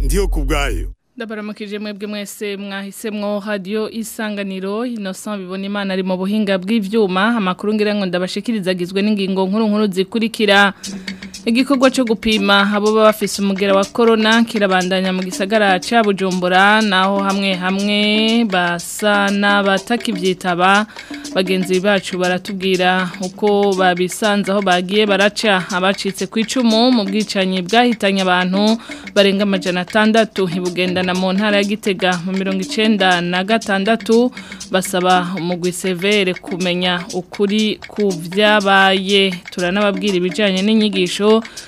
ndiyo ku bwayo ndabaramukije mwebwe mwese mwahisemwo hadiyo isanganiro innocent bibona imana ari mu buhinga bw'ibyuma amakuru ngira ngo ndabashikiriza agizwe n'ingingo nkuru nkuru zikurikira igikorwa cyo gupima abo baba bafise umugera wa korona kirabandanya mu gisagara cya bujumbura naho hamwe hamwe basa n'abatakibyitaba bagenzi bacu baratubwira uko babisanze aho bagiye baraca abacitse ku icumu mu bwicanyi bwahitanye abantu barenga amajana atandatu ntibugendana mu ntara ya gitega mu mirongo icyenda na gatandatu basaba umugwi severe kumenya ukuri ku byabaye turanababwira ibijyanye n'inyigisho impanuro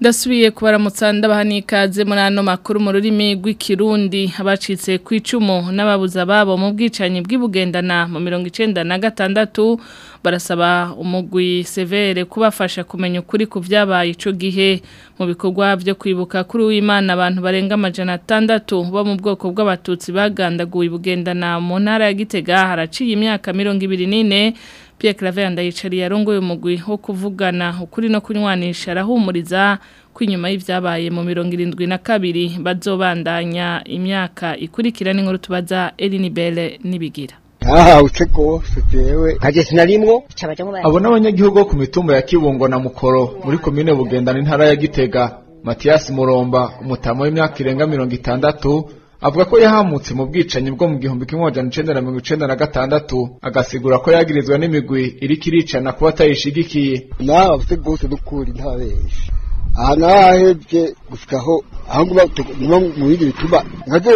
ndasubiye kubaramutsa ndabaha n'ikaze muri ano makuru mu rurimi rw'ikirundi abacitse ku icumu n'ababuza babo mu bwicanyi bw'ibugendana mu mirongo icyenda na gatandatu barasaba umugwi severe kubafasha kumenya ukuri ku byabaye icyo gihe mu bikorwa byo kwibuka kuri w'imana abantu barenga amajana atandatu bo mu bwoko bw'abatutsi bagandaguye ibugendana mu ntara ya gitega haraciye imyaka mirongo ibiri n'ine Pierre Claver Ndayicari yarongoye umugwi wo kuvugana ukuri no kunywanisha arahumuriza kwinyuma y'ivyabaye mu 72 bazobandanya imyaka ikurikira n'inkuru tubaza elini Elinibele nibigira aha utseko sitewe haje sinarimwo abo n'abanyagihugu ku mitumba ya Kibungo na Mukoro muri komine Bugendana intara ya Gitega Mathias Muromba umutamo w'imyaka irenga 60 avuga ko yahamutse mu bwicanyi bwo mu gihumbi kimwe magana icenda na mirongo icenda na gatandatu agasigura ko yagirizwa n'imigwi iriko iricana kuba atayishigikiye nawe afite rwose n'ukuri ntabeshe aha nawe ahebye gushika aho aho nibo mu bindi bituma nkaje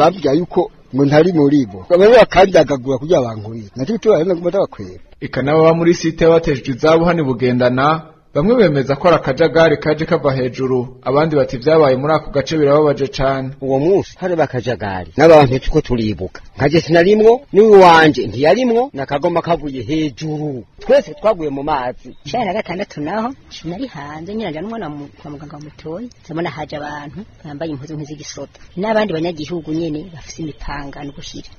bambwira yuko ngo ntari muri bo bamwe bakanjagagura kugira bankubire nacyo bituma bagenda ngo batabakwera ikanaba muri site y'abateshejwe izabo hano bugendana bamwe bemeza ko ari akajagari kaje kava hejuru abandi bati ibyabaye muri ako gace birababaje cane uwo munsi hari bakajagari n'abantu tuko turibuka nkaje sinarimwo n'iwanje ntiyarimwo nakagoma kavuye hejuru twese twaguye mu mazi shara gatandatu naho sinari hanze nyiranja n'umwana kwa muganga mutoyi ndabona haje abantu bambaye impuzu nk'iz'igisoda n'abandi banyagihugu nyene bafise imipanga no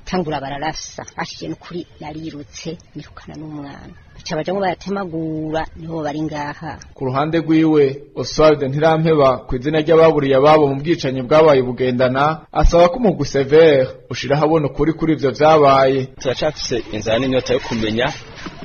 tangura bararafsa ashije n'ukuri narirutse nirukana n'umwana baca bajya niho bari ngaha ku ruhande rwiwe oswald ntirampeba ku izina ry'ababuriye ababo mu bwicanyi bwabaye bugendana asaba ko umugwi severe ushira ahabona ukuri kuri ibyo byabaye turacafise inzara n'inyota yo kumenya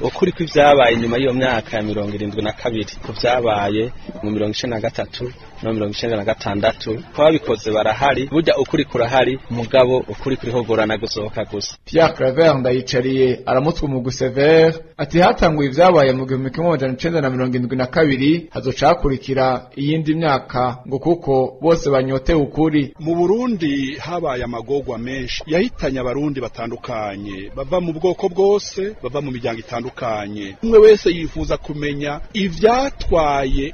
ukuri ko ibyabaye nyuma y'iyo myaka ya mirongo irindwi na kabiri ku byabaye mu mirongo icenda na gatatu na mirongo icyenda na gatandatu twabikoze barahari burya ukuri kurahari umugabo ukuri kuriho gorana gusohoka gusa Pierre Claver ndayicariye aramutswa mu gusevere ati hatanguye ibyabaye mu gihumbi kimwe amajana icenda na mirongo indwi na kabiri hazoca hakurikira iyindi myaka ngo kuko bose banyotewe ukuri mu Burundi habaye amagogwa menshi yahitanye abarundi batandukanye bava mu bwoko bwose bava mu miryango itandukanye umwe wese yifuza kumenya ivyatwaye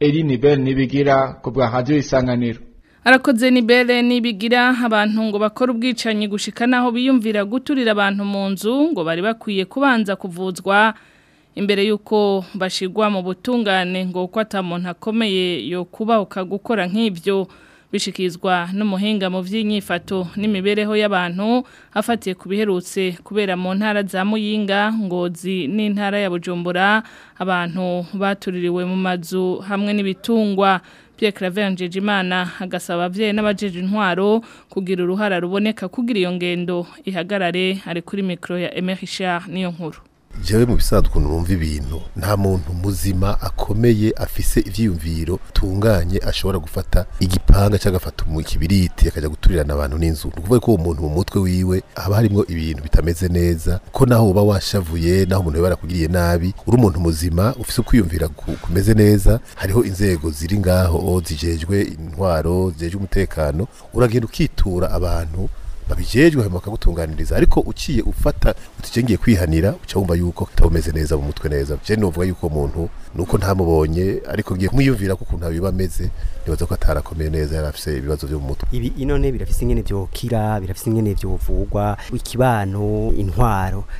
eri nibere n'ibigira ku bwa hadiyo isanganiro harakoze nibere n'ibigira abantu ngo bakore ubwicanyi gushika naho biyumvira guturira abantu mu nzu ngo bari bakwiye kubanza kuvuzwa imbere y'uko bashyirwa mu butungane ngo uko atamuntu akomeye yo kubahuka gukora nk'ibyo bishyikirizwa n'umuhinga mu by'inyifato n'imibereho y'abantu afatiye ku biherutse kubera mu ntara za muyinga ngozi n'intara ya bujumbura abantu batuririwe mu mazu hamwe n'ibitungwa Pierre Claver Njejimana agasaba abavyeyi n'abajeje intwaro kugira uruhara ruboneka kugira iyo ngendo ihagarare ari kuri micro ya Emery Richard niyo nkuru jewe mu bisanzwe ukuntu numva ibintu nta muntu muzima akomeye afise ibyiyumviro tunganye ashobora gufata igipanga cyangwa agafata ikibiriti akajya guturirana abantu n'inzu ni ukuvuga ko uwo muntu mu mutwe wiwe haba harimwo ibintu bitameze neza ko naho uba washavuye naho umuntu barakugiriye nabi uri umuntu muzima ufise ukwiyumvira kumeze neza hariho inzego ziri ngaho zijejwe intwaro zijejwe umutekano uragenda ukitura abantu babijejwe hanyuma bakagutunganiriza ariko uciye ufata uticengiye kwihanira uca wumva yuko atabumeze neza mu mutwe neza je novuga yuko umuntu nuko ntamubonye ariko ngiye kumwiyumvira ko ukuntu abiba ameze nibaza ko atarakomeye neza yari ibibazo byo mu mutwe ibi inone birafite ingene byokira birafite ingene byovugwa ikibano intwaro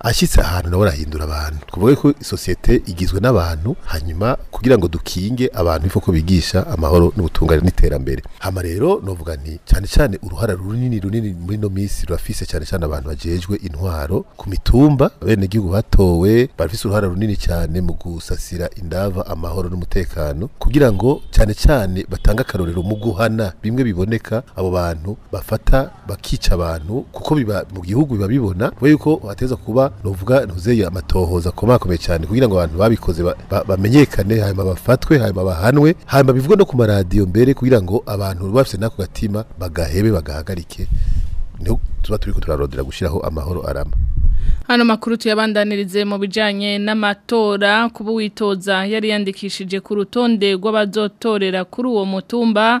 ashyitse ahantu nawe arahindura abantu tuvuga ko isosiyete igizwe n'abantu hanyuma kugira ngo dukinge abantu bifo ko bigisha amahoro n'ubutungane n'iterambere hama rero novuga cyane cyane uruhara runini runini muri no minsi rurafise cyane cyane abantu bajejwe intwaro ku mitumba abenegihugu batowe bafite uruhare runini cyane mu gusasira indava amahoro n'umutekano kugira ngo cyane cyane batange akarorero mu guhana bimwe biboneka abo bantu bafata bakica abantu kuko biba mu gihugu biba bibona kuba yuko hateza kuba nuvuga ntuzeye amatohoza akomakomeye cyane kugira ngo abantu babikoze bamenyekane ba, ba, hanyuma bafatwe hanyuma bahanwe hanyuma bivugwe no ku maradiyo mbere kugira ngo abantu bafite n'ako gatima bagahebe bagahagarike niho tuba turi ko gushyiraho amahoro arama Hano makuru tuyabandanirize mu bijanye n'amatora kuba witoza yari yandikishije ku rutonde rw'abazotorera kuri uwo mutumba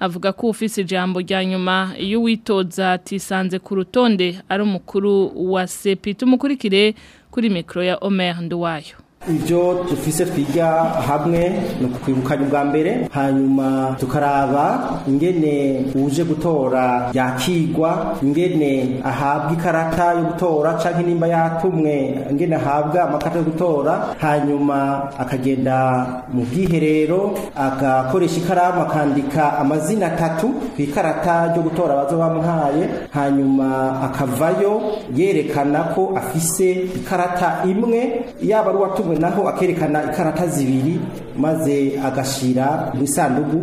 avuga ko ufise ijambo rya nyuma iyo uwitoza atisanze ku rutonde ari umukuru wa sepi tumukurikire kuri mikoro ya omer nduwayo ibyo dufise twiga hamwe ni kwibukanya ubwa mbere hanyuma tukaraba ingene uje gutora yakigwa ingene ahabwa ikarata yo gutora cyangwa nimba yatumwe ingene ahabwa amakarita yo gutora hanyuma akagenda mu bwiherero agakoresha ikaramu akandika amazina atatu ku ikarata ryo gutora abazo bamuhaye hanyuma akavayo yerekana ko afise ikarata imwe yaba ari uwatumwe naho akerekana ikarata zibiri maze agashira mu isanduku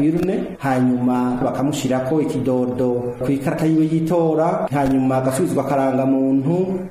irune hanyuma bakamushyira ko ikidodo ku ikarata yiwe yitora hanyuma agasubizwa muntu,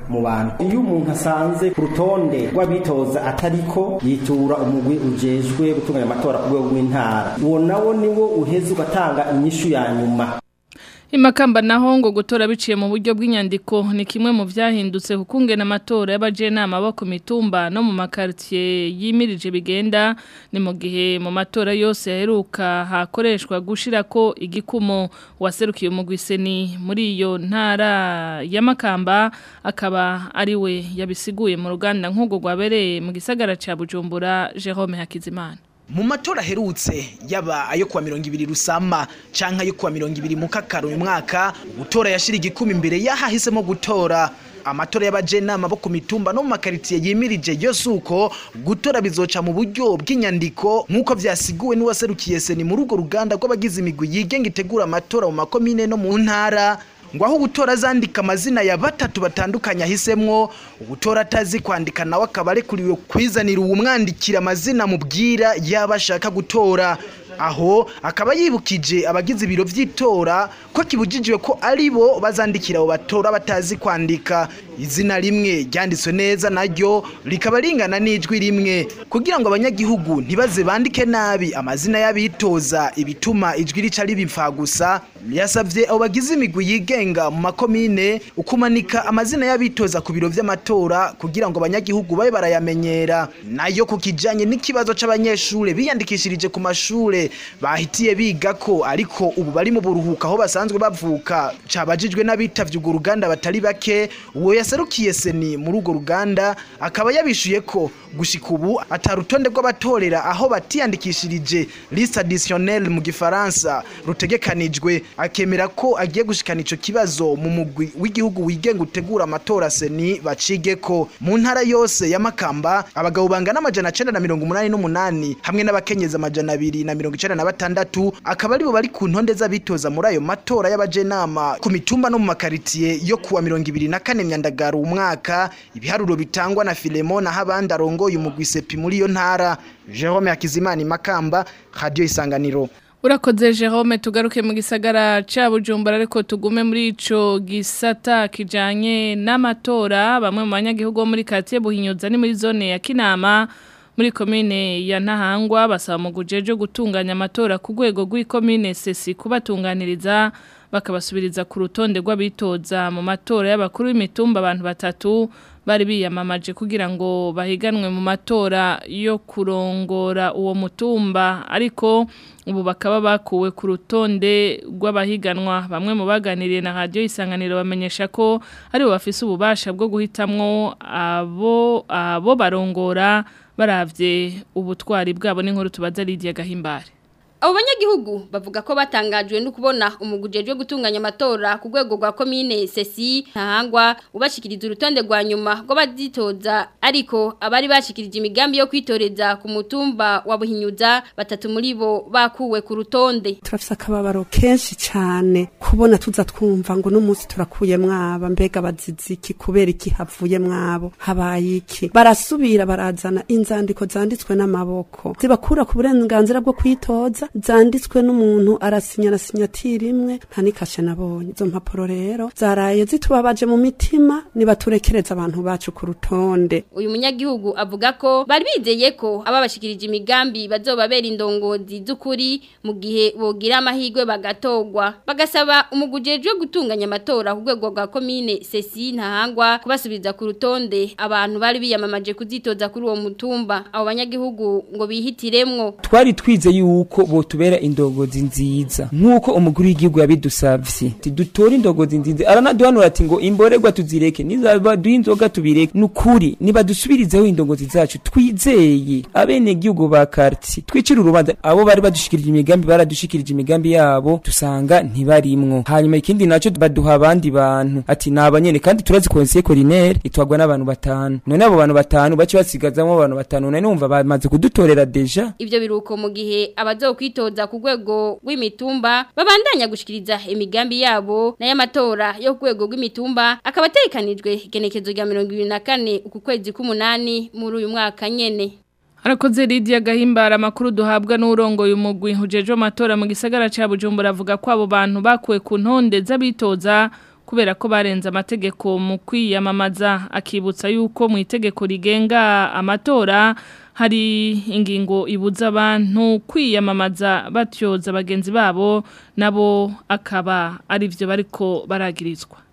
mu bantu iyo umuntu asanze ku rutonde rw'abitoza atariko yitura umugwi ujejwe gutunganya amatora ku rwego rw'intara uwo nawo niwo uheze ugatanga inyishu ya nyuma Imakamba naho ngo gutora biciye mu buryo bw'inyandiko ni kimwe mu byahindutse kukunge n'amatora y'abajenama bo ku mitumba no mu makartier yimirije bigenda ni mu gihe mu matora yose yaheruka hakoreshwa gushira ko igikumo waserukiye umugwiseni muri iyo ntara ya Makamba akaba ari we yabisiguye mu ruganda nk'ugo gwabereye mu gisagara ca Bujumbura Jerome Hakizimana mu matora aherutse yaba ayo kuwa mirongo ibiri rusama cyangwa ayo kuwa mirongo ibiri kakaro uyu mwaka gutora yashira igikumi imbere yahahisemo gutora amatora y'abajenama bo ku mitumba no mu makaritsiye yimirije yose uko gutora bizoca mu buryo bw'inyandiko nk'uko byasiguwe n'uwaserukiye seni muri urwo ruganda rw'abagize imigwi yigenga itegura amatora mu makomine no mu ntara ngo aho gutora azandika amazina ya batatu batandukanye ahisemwo ugutora atazi kwandika nawe akaba arekuriwe kwizanira uwo mwandikira amazina amubwira yaba ashaka gutora aho akaba yibukije abagize ibiro by'itora ko kibujijwe ko ari bo bazandikira abo batora batazi kwandika izina rimwe ryanditswe neza naryo rikaba ringana n'ijwi rimwe kugira ngo abanyagihugu ntibaze bandike nabi amazina y'abitoza ibituma ijwi rica riba gusa yasabye abo bagize imigwi yigenga mu makomine ukumanika amazina y'abitoza ku biro by'amatora kugira ngo abanyagihugu babe barayamenyera nayo ku kijyanye n'ikibazo cy'abanyeshuri biyandikishirije ku mashuri bahitiye biga ko ariko ubu bari mu buruhuka aho basanzwe bavuka cabajijwe n'abitavye urwo ruganda batari bake uwo yaserukiye seni muri urwo ruganda akaba yabishuye ko gushika ubu atari urutonde rw'abatorera aho batiyandikishirije liste additionnelle mu gifaransa rutegekanijwe akemera ko agiye gushikana ico kibazo mu mugwi w'igihugu wigenga utegura amatora seni bacigeko mu ntara yose ya Makamba abagabo bangana amajana cenda na mirongo umunani n'umunani hamwe n'abakenyezi amajana abiri na mirongo icenda na batandatu akaba aribo bari ku ntonde z'abitoza muri ayo matora y'abajenama ku mitumba no mu makaritiye yo kuwa mirongo ibiri na kane myandagaro umwaka ibiharuro bitangwa na Filemon aho abandi arongo yumugwisepi muri iyo ntara jerome Hakizimana makamba radiyo isanganiro urakoze jerome tugaruke mu gisagara cya bujumbura ariko tugume muri icyo gisata kijyanye n'amatora bamwe mu banyagihugu bo muri karitsiye buhinyuza ni muri zone ya kinama muri komine ya ntahangwa basaba mu gujejo gutunganya amatora ku rwego rw'ikomine sesi kubatunganiriza bakabasubiriza ku rutonde rw'abitoza mu matora y'abakuru b'imitumba abantu batatu bari biyamamaje kugira ngo bahiganwe mu matora yo kurongora uwo mutumba ariko ubu bakaba bakuwe ku rutonde rw'abahiganwa bamwe mu baganiriye na radiyo isanganiro bamenyesha ko aribo bafise ububasha bwo guhitamwo abo abo barongora barabye ubutwari bwabo n'inkuru tubaza Lidia Gahimbare Abanyagihugu bavuga ko batangajwe no kubona umuguje ryo gutunganya amatora ku rwego gwa komine sesi ntahangwa ubashikiriza urutonde rwa nyuma ngo baditoza ariko abari bashikirije imigambi yo kwitoreza ku mutumba wa buhinyuza batatu muri bo bakuwe ku rutonde turafise akababaro kenshi cyane kubona tuza twumva ngo n'umunsi turakuye mwaba mbega baziziki kubera iki havuye mwabo habaye iki barasubira barazana inzandiko zanditswe n'amaboko zibakura ku burenganzira bwo kwitoza zanditswe n'umuntu arasinya na ati rimwe nta n'ikashe nabonye izo mpapuro rero zaraye zitubabaje mu mitima nibaturekereza abantu bacu ku rutonde uyu munyagihugu avuga ko bari bizeye ko ababashikirije imigambi bazobabera indongozi z'ukuri mu gihe bogira amahirwe bagatogwa bagasaba umugujejwe gutunganya amatora ku rwego rwa komine sesi ntahangwa kubasubiza ku rutonde abantu bari biyamamaje kuzitoza kuri uwo mutumba abo banyagihugu ngo bihitiremwo twari twize yuko tubera indogozi nziza nk'uko umukuru w'igihugu yabidusabye dutore indogozi nziza aranaduhanura ati ngo imborerwa tuzireke nizaba duhe inzoga tubireke ni ukuri niba dusubirizeho indogozi zacu twizeye abenegihugu ba karti twicire urubanza abo bari badushikirije imigambi baradushikirije imigambi yabo dusanga ntibarimwo hanyuma ikindi nacyo baduha abandi bantu ati ni abanyene kandi turazi konsiye korinere itwagwa n'abantu batanu none abo bantu batanu bace basigazamo abantu batanu none numva bamaze kudutorera deja ibyo biruko mu gihe abazokwira kwitoza ku rwego rw'imitumba babandanya gushikiriza imigambi yabo na y'amatora yo ku rwego rw'imitumba akaba tekanijwe igenekezo rya 24 uku kwezi k'umunani muri uyu mwaka nyene Arakoze Lydia Gahimbara makuru duhabwa n'urongoye umugwi hujeje amatora mu gisagara ca Bujumbura avuga ko abo bantu bakuwe ku ntonde z'abitoza kubera ko barenze amategeko mu kwiyamamaza akibutsa yuko mu itegeko rigenga amatora hari ingingo ibuza abantu kwiyamamaza batyoza bagenzi babo nabo akaba ari byo bariko baragirizwa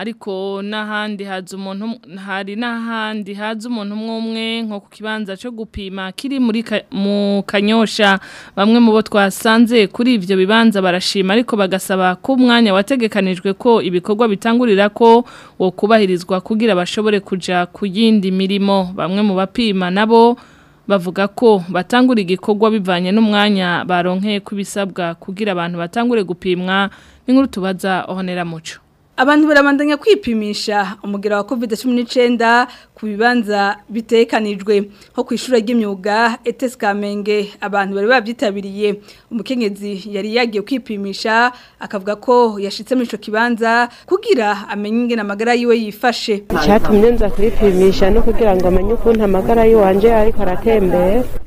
ariko n'ahandi haza umuntu hari n'ahandi haza umuntu umwe nko ku kibanza cyo gupima kiri muri mu kanyosha bamwe mu bo twasanze kuri ibyo bibanza barashima ariko bagasaba ko umwanya wategekanijwe ko ibikorwa bitangurira ko wo kubahirizwa kugira bashobore kuja ku yindi mirimo bamwe mu bapima nabo bavuga ko batangura igikorwa bivanye n'umwanya baronkeye kubisabwa kugira abantu batangure gupimwa n'inkuru tubaza ohonera muco abantu barabandanya kwipimisha umugera wa covid cumi n'icyenda ku bibanza bitekanijwe ho ku ishuri ry'imyuga etes kamenge abantu bari babyitabiriye umukenyezi yari yagiye kwipimisha akavuga ko yashyitsemo icyo kibanza kugira amenye ingena amagara yiwe yifashe cyatumye nza kwipimisha no kugira ngo amenye ukuntu amagara yiwanje ariko aratembeye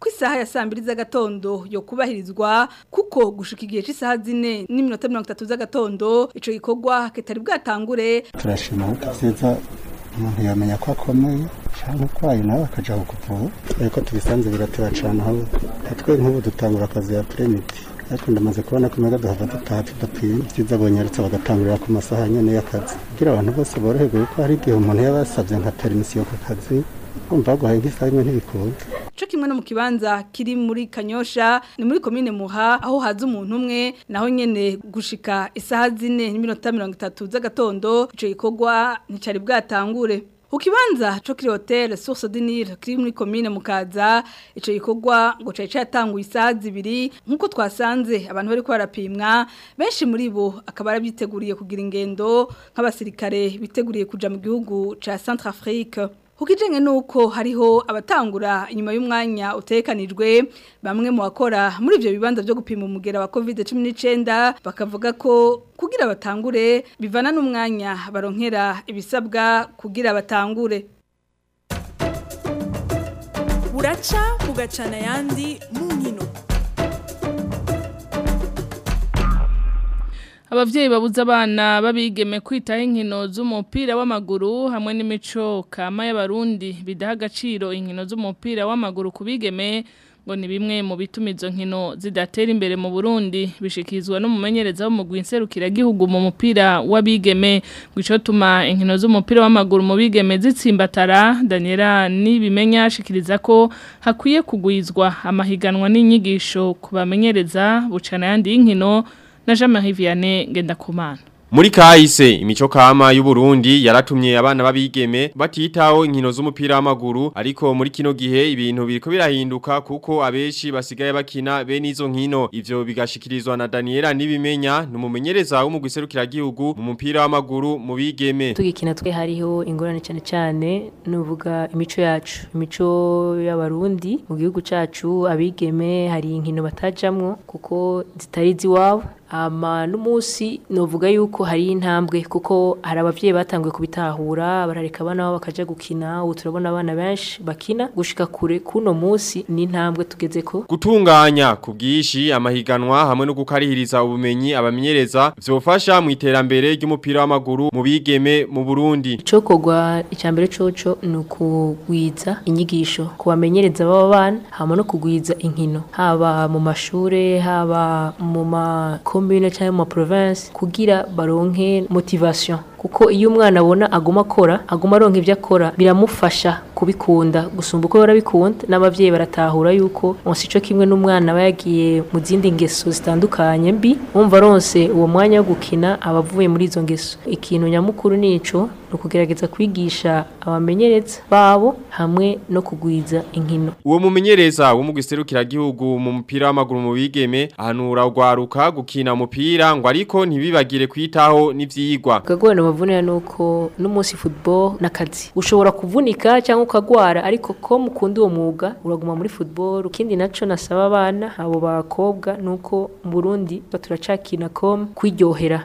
ku isaha ya saa mbiri z'agatondo yo kubahirizwa kuko gushika igihe cy'isaha zine n'iminota mirongo itatu z'agatondo icyo gikorwa kitari bwatangure turashima ko umuntu yamenya ko akomeye cyangwa urwaye nawe akajya kukuvura ariko tubisanze birateba cyane aho natwe nk'ubu dutangura akazi ya peremiti ariko ndamaze kubona ko mega duhava dutaha tudapimye byiza bonyarutse bagatangurira ku masaha nyine y'akazi kugira abantu bose boroherwe kuko hari igihe umuntu yaba yasabye nka permisiyo ku kazi kumva guhaye nk'isaha ntibikunze cyo kimwe no mu kibanza kiri muri kanyosha ni muri komine muha aho haza umuntu umwe naho nyene gushika isaha zine n'iminota mirongo itatu z'agatondo ico gikorwa nticari bwatangure ukibanza cyo kiri hoteli source dinire kiri muri komine mukaza icyo gikorwa ngo cyari cyatanguye isaha zibiri nk'uko twasanze abantu bari barapimwa benshi muri bo akaba barabiteguriye kugira ingendo nk'abasirikare biteguriye kujya mu gihugu cya Centrafrique. kuko ijyanye n'uko hariho abatangura inyuma y'umwanya utekanijwe bamwe mu bakora muri ibyo bibanza byo gupima umugera wa covid cumi n'icyenda bakavuga ko kugira batangure bivana n'umwanya baronkera ibisabwa kugira batangure buraca kugacana ayandi mu ababyeyi babuza abana babigeme kwitaho inkino z'umupira w'amaguru hamwe n'imico kama y'abarundi bidaha agaciro inkino z'umupira w'amaguru kubigeme ngo ni bimwe mu bitumizo nkino zidatera imbere mu burundi bishyikirizwa n'umumenyereza w'umugwi gihugu mu mupira w'abigeme ngo tuma inkino z'umupira w'amaguru mu bigeme zitsimbatara daniela n'ibimenya ashikiriza ko hakwiye kugwizwa amahiganwa n'inyigisho ku bamenyereza bucana ayandi y'inkino na Jean Marie Vianney Ngendakumana muri kahise imico kama y'uburundi yaratumye abana babigeme batitaho inkino z'umupira w'amaguru ariko muri kino gihe ibintu biriko birahinduka kuko abeshi basigaye bakina bene izo nkino ivyo bigashikirizwa na Daniela nibimenya numumenyereza w'umugwiserukira gihugu mu mupira w'amaguru mu bigeme tugikina twe hariho ingorane cyane cyane nuvuga imico yacu imico y'abarundi mu gihugu cacu abigeme hari inkino batajamwo kuko zitari ziwabo no munsi novuga yuko hari intambwe kuko hari ababyeyi batanguye kubitahura barareka abana babo bakaja gukina ubu turabona abana benshi bakina gushika kure kuno munsi ni intambwe tugezeko gutunganya ku bwishi amahiganwa hamwe no gukarihiriza ubumenyi abamenyereza vyofasha mu iterambere ry'umupira w'amaguru mu bigeme mu Burundi ico kogwa mbere coco ni ukugwiza inyigisho kubamenyereza baba bana hamwe no kugwiza inkino haba mu mashuri haba mu makome mbiri cyangwa mu ma kugira baronke motivation kuko iyo umwana abona aguma akora aguma aronka ibyo akora biramufasha kubikunda gusumba uko bahora bikunda n'ababyeyi baratahura yuko onse ico kimwe n'umwana aba yagiye mu zindi ngeso zitandukanye mbi wumva aronse uwo mwanya wo gukina aba avuye muri izo ngeso ikintu nyamukuru nico ni ukugerageza kwigisha abamenyereza babo hamwe no kugwiza inkino uwo mumenyereza wo mu gihugu mu mupira w'amaguru mu bigeme ahanura rwaruka gukina umupira ngo ariko ntibibagire kwitaho n'ivyigwa babavunira ni uko n'umunsi football n'akazi ushobora kuvunika cyangwa ukagwara ariko ko mukunda uwo mwuga uraguma muri football ikindi nacyo nasaba abana abo bakobwa ni uko mu Burundi turacakina com kwiryohera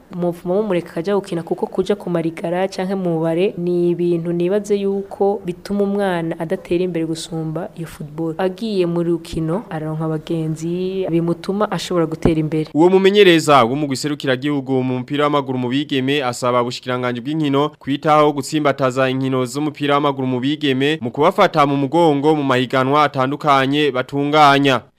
umuvumo mumureka akajya gukina kuko kuja kumarigara canke mubare bare ni ibintu nibaze yuko bituma umwana adatera imbere gusumba iyo football agiye mu rukino araronka abagenzi bimutuma ashobora gutera imbere uwo mumenyereza w'umugiserukiragihugu mu mpira w'amaguru mu bigeme asaba ubushikiranganje bw'inkino kwitaho gutsimbataza inkino z'umupira w'amaguru mu bigeme mu kubafata mu mugongo mu mahiganwa atandukanye batunganya